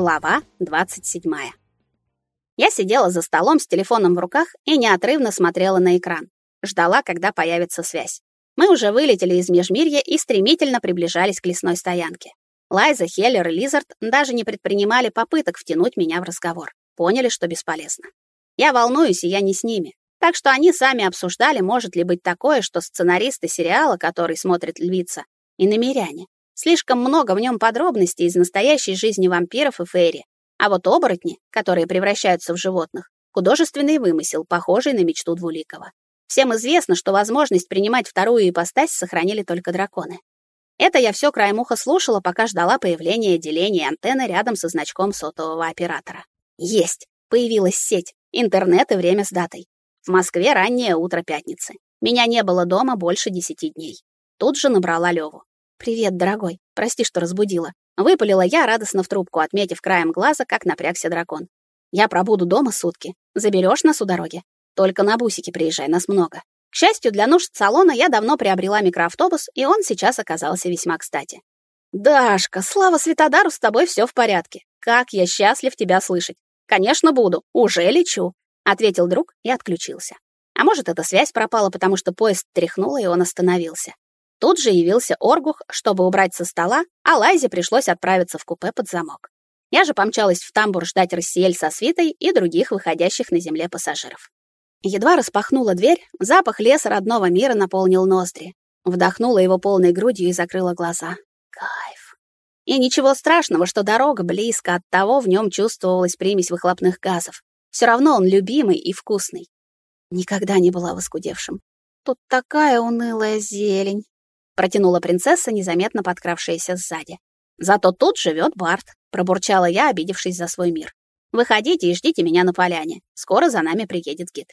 Глава 27. Я сидела за столом с телефоном в руках и неотрывно смотрела на экран. Ждала, когда появится связь. Мы уже вылетели из Межмирья и стремительно приближались к лесной стоянке. Лайза, Хеллер и Лизард даже не предпринимали попыток втянуть меня в разговор. Поняли, что бесполезно. Я волнуюсь, и я не с ними. Так что они сами обсуждали, может ли быть такое, что сценаристы сериала, который смотрит львица, и намеряне, Слишком много в нем подробностей из настоящей жизни вампиров и фейри. А вот оборотни, которые превращаются в животных, художественный вымысел, похожий на мечту Двуликова. Всем известно, что возможность принимать вторую ипостась сохранили только драконы. Это я все краем уха слушала, пока ждала появления деления антенны рядом со значком сотового оператора. Есть! Появилась сеть, интернет и время с датой. В Москве раннее утро пятницы. Меня не было дома больше десяти дней. Тут же набрала Леву. «Привет, дорогой. Прости, что разбудила». Выпалила я радостно в трубку, отметив краем глаза, как напрягся дракон. «Я пробуду дома сутки. Заберешь нас у дороги? Только на бусике приезжай, нас много». К счастью, для нужд салона я давно приобрела микроавтобус, и он сейчас оказался весьма кстати. «Дашка, слава Светодару, с тобой все в порядке. Как я счастлив тебя слышать. Конечно, буду. Уже лечу», — ответил друг и отключился. А может, эта связь пропала, потому что поезд тряхнуло, и он остановился. Тут же явился Оргух, чтобы убрать со стола, а Лайзе пришлось отправиться в купе под замок. Я же помчалась в тамбур ждать Рассиэль со свитой и других выходящих на земле пассажиров. Едва распахнула дверь, запах леса родного мира наполнил ноздри. Вдохнула его полной грудью и закрыла глаза. Кайф. И ничего страшного, что дорога близко, от того в нем чувствовалась примесь выхлопных газов. Все равно он любимый и вкусный. Никогда не была воскудевшим. Тут такая унылая зелень протянула принцесса, незаметно подкравшаяся сзади. Зато тут живет Барт, пробурчала я, обидевшись за свой мир. Выходите и ждите меня на поляне. Скоро за нами приедет гид.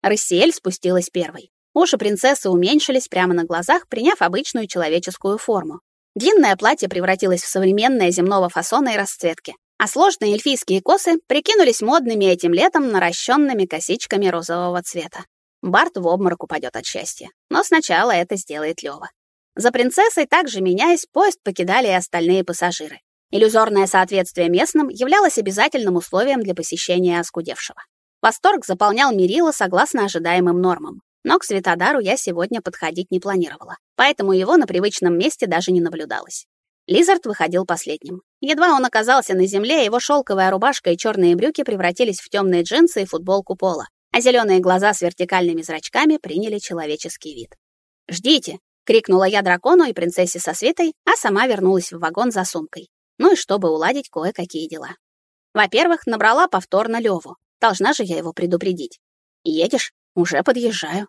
Рассиэль спустилась первой. Уши принцессы уменьшились прямо на глазах, приняв обычную человеческую форму. Длинное платье превратилось в современное земного фасона и расцветки, а сложные эльфийские косы прикинулись модными этим летом наращенными косичками розового цвета. Барт в обморок упадет от счастья, но сначала это сделает Лёва. За принцессой, также меняясь, поезд покидали и остальные пассажиры. Иллюзорное соответствие местным являлось обязательным условием для посещения оскудевшего. Восторг заполнял Мирила согласно ожидаемым нормам. Но к Светодару я сегодня подходить не планировала, поэтому его на привычном месте даже не наблюдалось. Лизард выходил последним. Едва он оказался на земле, его шелковая рубашка и черные брюки превратились в темные джинсы и футболку пола, а зеленые глаза с вертикальными зрачками приняли человеческий вид. «Ждите!» Крикнула я дракону и принцессе со Светой, а сама вернулась в вагон за сумкой. Ну и чтобы уладить кое-какие дела. Во-первых, набрала повторно Леву. Должна же я его предупредить. Едешь? Уже подъезжаю.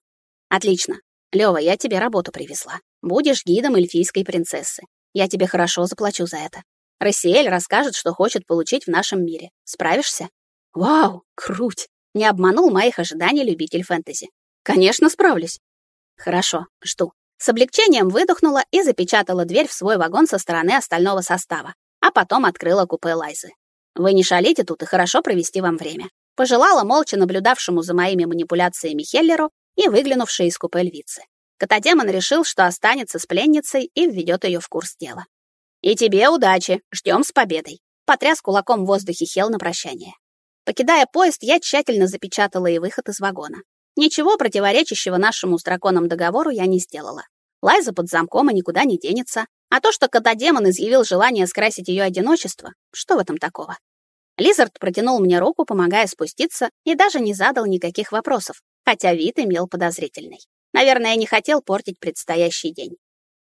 Отлично. Лева, я тебе работу привезла. Будешь гидом эльфийской принцессы. Я тебе хорошо заплачу за это. Рассиэль расскажет, что хочет получить в нашем мире. Справишься? Вау, круть. Не обманул моих ожиданий любитель фэнтези. Конечно, справлюсь. Хорошо, жду. С облегчением выдохнула и запечатала дверь в свой вагон со стороны остального состава, а потом открыла купе Лайзы. «Вы не шалите тут и хорошо провести вам время», пожелала молча наблюдавшему за моими манипуляциями Хеллеру и выглянувшей из купе львицы. Котодемон решил, что останется с пленницей и введет ее в курс дела. «И тебе удачи, ждем с победой», потряс кулаком в воздухе Хел на прощание. Покидая поезд, я тщательно запечатала и выход из вагона. Ничего противоречащего нашему с драконом договору я не сделала. Лайза под замком и никуда не денется. А то, что кота-демон изъявил желание скрасить ее одиночество, что в этом такого? Лизард протянул мне руку, помогая спуститься, и даже не задал никаких вопросов, хотя вид имел подозрительный. Наверное, не хотел портить предстоящий день.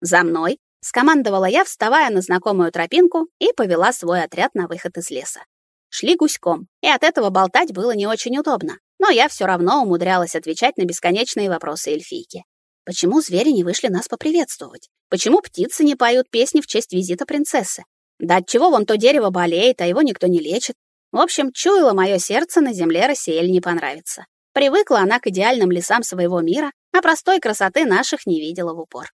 «За мной!» — скомандовала я, вставая на знакомую тропинку и повела свой отряд на выход из леса. Шли гуськом, и от этого болтать было не очень удобно, но я все равно умудрялась отвечать на бесконечные вопросы эльфийки. Почему звери не вышли нас поприветствовать? Почему птицы не поют песни в честь визита принцессы? Да отчего вон то дерево болеет, а его никто не лечит? В общем, чуяло мое сердце, на земле Рассиэль не понравится. Привыкла она к идеальным лесам своего мира, а простой красоты наших не видела в упор.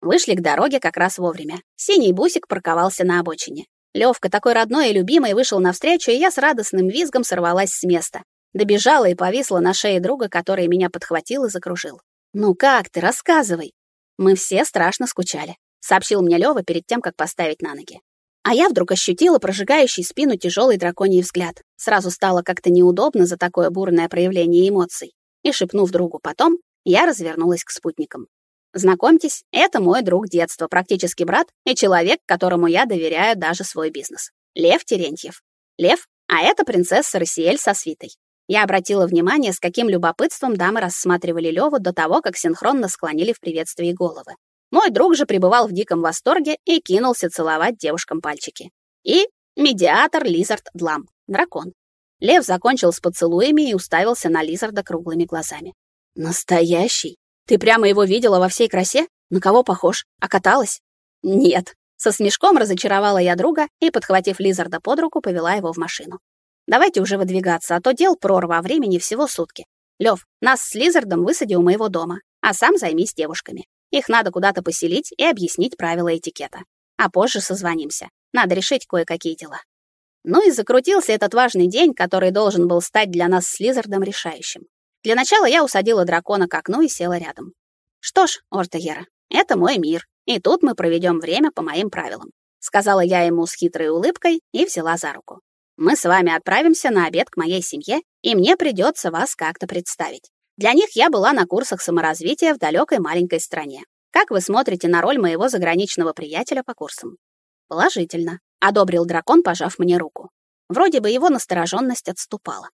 Вышли к дороге как раз вовремя. Синий бусик парковался на обочине. Левка, такой родной и любимый, вышел навстречу, и я с радостным визгом сорвалась с места. Добежала и повисла на шее друга, который меня подхватил и закружил. «Ну как ты, рассказывай!» «Мы все страшно скучали», — сообщил мне Лёва перед тем, как поставить на ноги. А я вдруг ощутила прожигающий спину тяжелый драконий взгляд. Сразу стало как-то неудобно за такое бурное проявление эмоций. И, шепнув другу потом, я развернулась к спутникам. Знакомьтесь, это мой друг детства, практически брат и человек, которому я доверяю даже свой бизнес. Лев Терентьев. Лев, а это принцесса Рассиэль со свитой. Я обратила внимание, с каким любопытством дамы рассматривали Леву до того, как синхронно склонили в приветствии головы. Мой друг же пребывал в диком восторге и кинулся целовать девушкам пальчики. И медиатор Лизард Длам, дракон. Лев закончил с поцелуями и уставился на Лизарда круглыми глазами. «Настоящий? Ты прямо его видела во всей красе? На кого похож? А каталась?» «Нет». Со смешком разочаровала я друга и, подхватив Лизарда под руку, повела его в машину. «Давайте уже выдвигаться, а то дел прорва, а времени всего сутки. Лев, нас с Лизардом высади у моего дома, а сам займись девушками. Их надо куда-то поселить и объяснить правила этикета. А позже созвонимся. Надо решить кое-какие дела». Ну и закрутился этот важный день, который должен был стать для нас с Лизардом решающим. Для начала я усадила дракона к окну и села рядом. «Что ж, Ортегера, это мой мир, и тут мы проведем время по моим правилам», сказала я ему с хитрой улыбкой и взяла за руку. «Мы с вами отправимся на обед к моей семье, и мне придется вас как-то представить. Для них я была на курсах саморазвития в далекой маленькой стране. Как вы смотрите на роль моего заграничного приятеля по курсам?» «Положительно», — одобрил дракон, пожав мне руку. Вроде бы его настороженность отступала.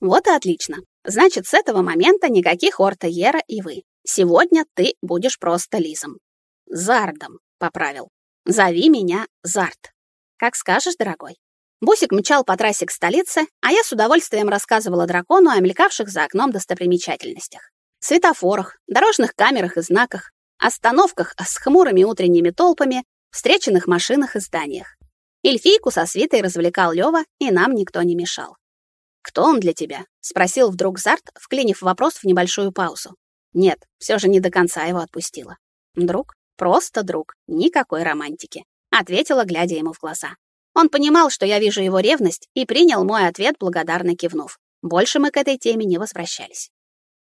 Вот и отлично. Значит, с этого момента никаких Орта Ера и вы. Сегодня ты будешь просто Лизом. Зардом, поправил. Зови меня Зард. Как скажешь, дорогой. Бусик мчал по трассе к столице, а я с удовольствием рассказывала дракону о мелькавших за окном достопримечательностях. Светофорах, дорожных камерах и знаках, остановках с хмурыми утренними толпами, встреченных машинах и зданиях. Эльфийку со свитой развлекал Лёва, и нам никто не мешал. «Кто он для тебя?» — спросил вдруг Зарт, вклинив вопрос в небольшую паузу. Нет, все же не до конца его отпустила. «Друг? Просто друг. Никакой романтики», — ответила, глядя ему в глаза. Он понимал, что я вижу его ревность, и принял мой ответ, благодарно кивнув. Больше мы к этой теме не возвращались.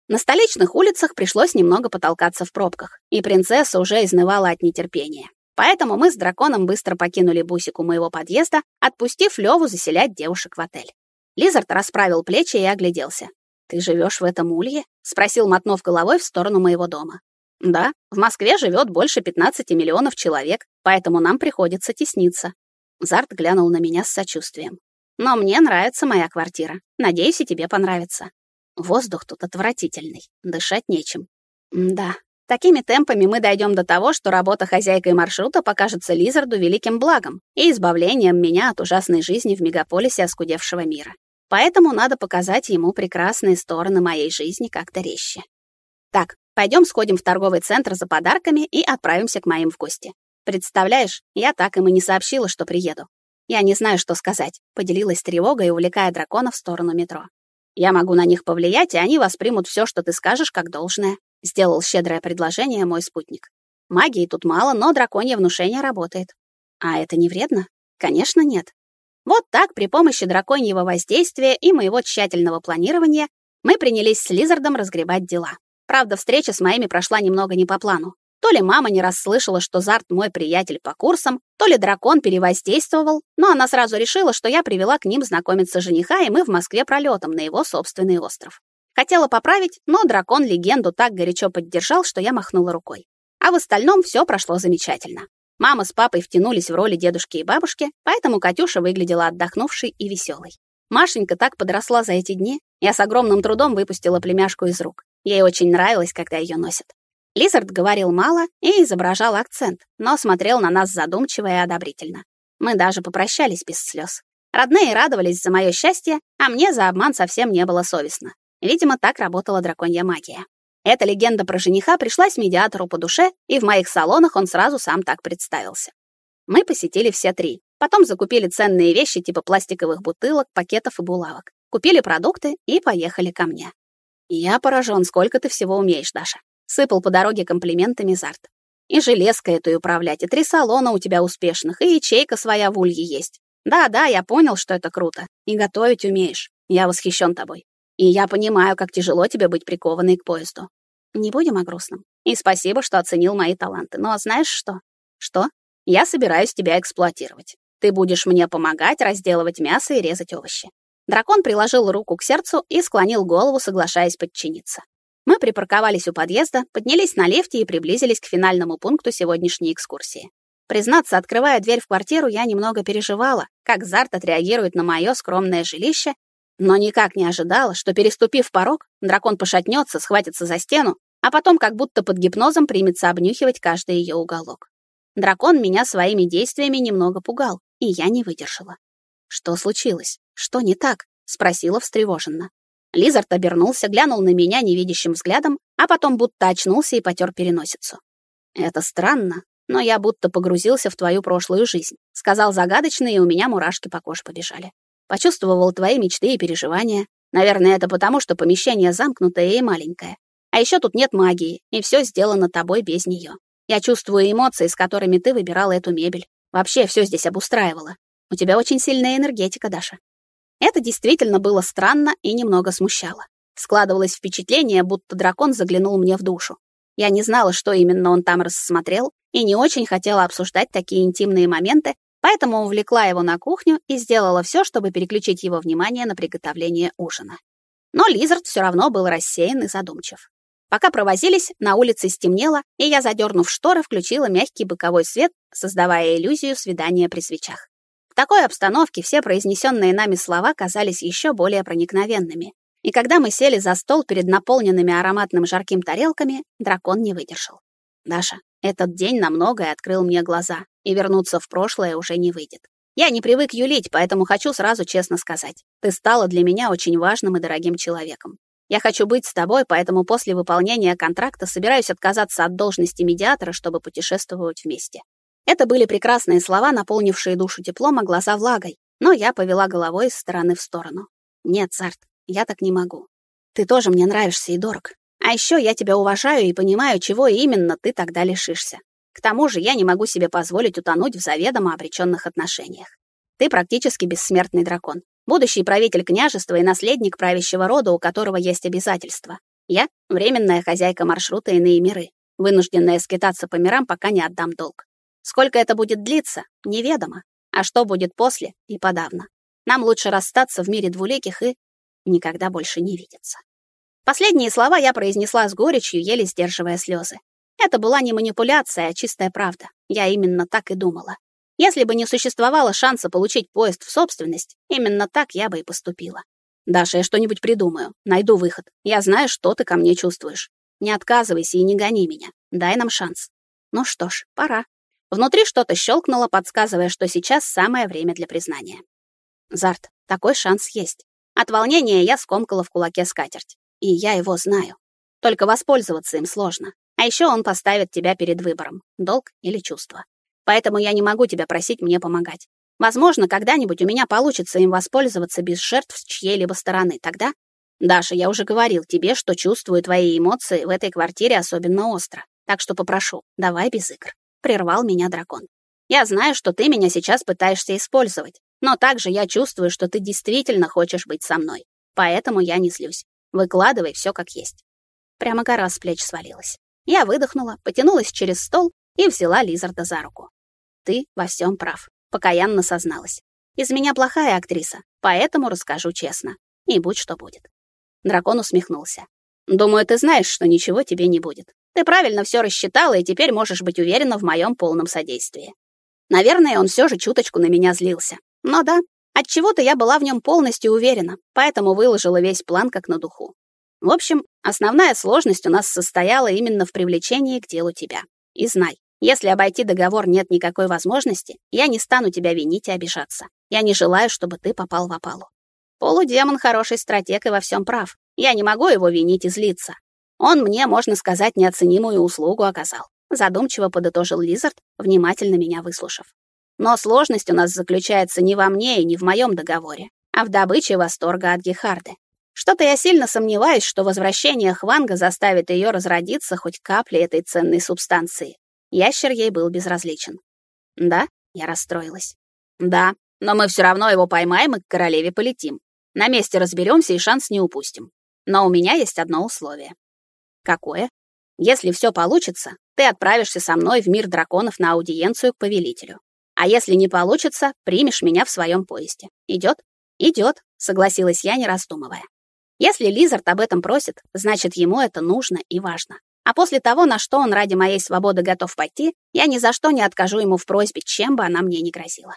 На столичных улицах пришлось немного потолкаться в пробках, и принцесса уже изнывала от нетерпения. Поэтому мы с драконом быстро покинули бусик у моего подъезда, отпустив Леву заселять девушек в отель. Лизард расправил плечи и огляделся. «Ты живешь в этом улье?» — спросил, мотнув головой в сторону моего дома. «Да, в Москве живет больше 15 миллионов человек, поэтому нам приходится тесниться». Зарт глянул на меня с сочувствием. «Но мне нравится моя квартира. Надеюсь, и тебе понравится. Воздух тут отвратительный, дышать нечем. да, такими темпами мы дойдем до того, что работа хозяйкой маршрута покажется Лизарду великим благом и избавлением меня от ужасной жизни в мегаполисе оскудевшего мира. Поэтому надо показать ему прекрасные стороны моей жизни как-то резче. Так, пойдем сходим в торговый центр за подарками и отправимся к моим в гости. Представляешь, я так им и не сообщила, что приеду. Я не знаю, что сказать, поделилась тревогой, увлекая дракона в сторону метро. Я могу на них повлиять, и они воспримут все, что ты скажешь, как должное, сделал щедрое предложение мой спутник. Магии тут мало, но драконье внушение работает. А это не вредно? Конечно, нет. Вот так, при помощи драконьего воздействия и моего тщательного планирования, мы принялись с Лизардом разгребать дела. Правда, встреча с моими прошла немного не по плану. То ли мама не расслышала, что Зарт мой приятель по курсам, то ли дракон перевоздействовал, но она сразу решила, что я привела к ним знакомиться жениха, и мы в Москве пролетом на его собственный остров. Хотела поправить, но дракон легенду так горячо поддержал, что я махнула рукой. А в остальном все прошло замечательно. Мама с папой втянулись в роли дедушки и бабушки, поэтому Катюша выглядела отдохнувшей и веселой. Машенька так подросла за эти дни, я с огромным трудом выпустила племяшку из рук. Ей очень нравилось, когда ее носят. Лизард говорил мало и изображал акцент, но смотрел на нас задумчиво и одобрительно. Мы даже попрощались без слез. Родные радовались за мое счастье, а мне за обман совсем не было совестно. Видимо, так работала драконья магия. Эта легенда про жениха пришлась медиатору по душе, и в моих салонах он сразу сам так представился. Мы посетили все три. Потом закупили ценные вещи типа пластиковых бутылок, пакетов и булавок. Купили продукты и поехали ко мне. Я поражен, сколько ты всего умеешь, Даша. Сыпал по дороге комплиментами Зарт. И железкой этой управлять, и три салона у тебя успешных, и ячейка своя в улье есть. Да-да, я понял, что это круто. И готовить умеешь. Я восхищен тобой. И я понимаю, как тяжело тебе быть прикованной к поезду. Не будем о грустном. И спасибо, что оценил мои таланты. Но знаешь что? Что? Я собираюсь тебя эксплуатировать. Ты будешь мне помогать разделывать мясо и резать овощи. Дракон приложил руку к сердцу и склонил голову, соглашаясь подчиниться. Мы припарковались у подъезда, поднялись на лифте и приблизились к финальному пункту сегодняшней экскурсии. Признаться, открывая дверь в квартиру, я немного переживала, как Зарт отреагирует на мое скромное жилище, но никак не ожидала, что, переступив порог, дракон пошатнется, схватится за стену, а потом как будто под гипнозом примется обнюхивать каждый ее уголок. Дракон меня своими действиями немного пугал, и я не выдержала. «Что случилось? Что не так?» — спросила встревоженно. Лизард обернулся, глянул на меня невидящим взглядом, а потом будто очнулся и потер переносицу. «Это странно, но я будто погрузился в твою прошлую жизнь», — сказал загадочно, и у меня мурашки по коже побежали. Почувствовал твои мечты и переживания. Наверное, это потому, что помещение замкнутое и маленькое. А еще тут нет магии, и все сделано тобой без нее. Я чувствую эмоции, с которыми ты выбирала эту мебель. Вообще все здесь обустраивала. У тебя очень сильная энергетика, Даша. Это действительно было странно и немного смущало. Складывалось впечатление, будто дракон заглянул мне в душу. Я не знала, что именно он там рассмотрел, и не очень хотела обсуждать такие интимные моменты, поэтому увлекла его на кухню и сделала все, чтобы переключить его внимание на приготовление ужина. Но Лизард все равно был рассеян и задумчив. Пока провозились, на улице стемнело, и я, задернув шторы, включила мягкий боковой свет, создавая иллюзию свидания при свечах. В такой обстановке все произнесенные нами слова казались еще более проникновенными. И когда мы сели за стол перед наполненными ароматным жарким тарелками, дракон не выдержал. «Даша, этот день на многое открыл мне глаза, и вернуться в прошлое уже не выйдет. Я не привык юлить, поэтому хочу сразу честно сказать. Ты стала для меня очень важным и дорогим человеком. Я хочу быть с тобой, поэтому после выполнения контракта собираюсь отказаться от должности медиатора, чтобы путешествовать вместе. Это были прекрасные слова, наполнившие душу теплом, а глаза влагой, но я повела головой из стороны в сторону. «Нет, Сарт, я так не могу. Ты тоже мне нравишься и дорог. А еще я тебя уважаю и понимаю, чего именно ты тогда лишишься. К тому же я не могу себе позволить утонуть в заведомо обреченных отношениях. Ты практически бессмертный дракон, будущий правитель княжества и наследник правящего рода, у которого есть обязательства. Я — временная хозяйка маршрута иные миры, вынужденная скитаться по мирам, пока не отдам долг. Сколько это будет длиться, неведомо. А что будет после и подавно. Нам лучше расстаться в мире двуликих и никогда больше не видеться. Последние слова я произнесла с горечью, еле сдерживая слезы. Это была не манипуляция, а чистая правда. Я именно так и думала. Если бы не существовало шанса получить поезд в собственность, именно так я бы и поступила. Даша, я что-нибудь придумаю, найду выход. Я знаю, что ты ко мне чувствуешь. Не отказывайся и не гони меня. Дай нам шанс. Ну что ж, пора. Внутри что-то щелкнуло, подсказывая, что сейчас самое время для признания. Зарт, такой шанс есть. От волнения я скомкала в кулаке скатерть. И я его знаю. Только воспользоваться им сложно. А еще он поставит тебя перед выбором — долг или чувство. Поэтому я не могу тебя просить мне помогать. Возможно, когда-нибудь у меня получится им воспользоваться без жертв с чьей-либо стороны. Тогда... Даша, я уже говорил тебе, что чувствую твои эмоции в этой квартире особенно остро. Так что попрошу, давай без игр прервал меня дракон. Я знаю, что ты меня сейчас пытаешься использовать, но также я чувствую, что ты действительно хочешь быть со мной. Поэтому я не злюсь. Выкладывай все как есть. Прямо гора с плеч свалилась. Я выдохнула, потянулась через стол и взяла Лизарда за руку. Ты во всем прав, покаянно созналась. Из меня плохая актриса, поэтому расскажу честно. И будь что будет. Дракон усмехнулся. Думаю, ты знаешь, что ничего тебе не будет. Ты правильно все рассчитала, и теперь можешь быть уверена в моем полном содействии. Наверное, он все же чуточку на меня злился. Но да, от чего-то я была в нем полностью уверена, поэтому выложила весь план как на духу. В общем, основная сложность у нас состояла именно в привлечении к делу тебя. И знай, если обойти договор нет никакой возможности, я не стану тебя винить и обижаться. Я не желаю, чтобы ты попал в опалу. Полудемон хороший стратег и во всем прав. Я не могу его винить и злиться. Он мне, можно сказать, неоценимую услугу оказал. Задумчиво подытожил Лизард, внимательно меня выслушав. Но сложность у нас заключается не во мне и не в моем договоре, а в добыче восторга от Гехарды. Что-то я сильно сомневаюсь, что возвращение Хванга заставит ее разродиться хоть каплей этой ценной субстанции. Ящер ей был безразличен. Да, я расстроилась. Да, но мы все равно его поймаем и к королеве полетим. На месте разберемся и шанс не упустим. Но у меня есть одно условие. Какое? Если все получится, ты отправишься со мной в мир драконов на аудиенцию к повелителю. А если не получится, примешь меня в своем поезде. Идет? Идет, согласилась я, не раздумывая. Если Лизард об этом просит, значит, ему это нужно и важно. А после того, на что он ради моей свободы готов пойти, я ни за что не откажу ему в просьбе, чем бы она мне ни грозила.